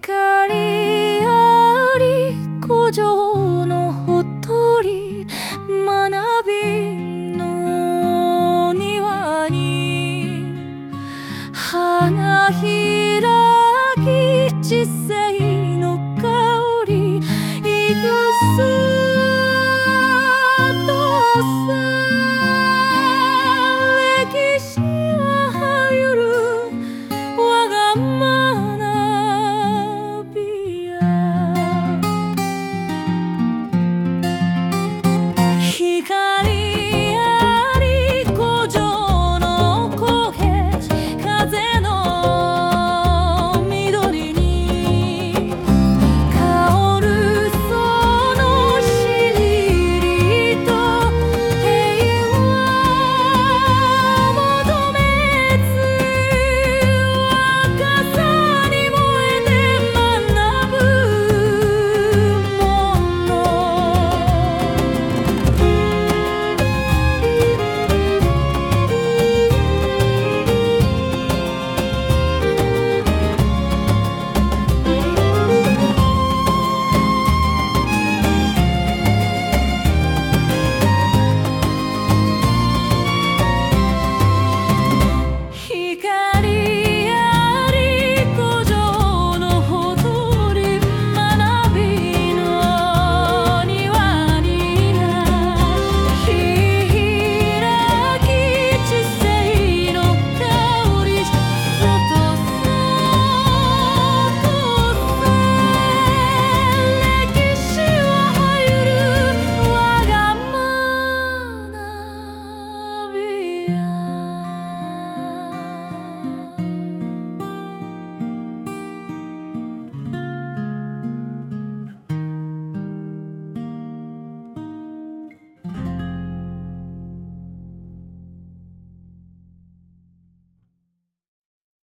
光あり古城のほとり学びの庭に花開き地勢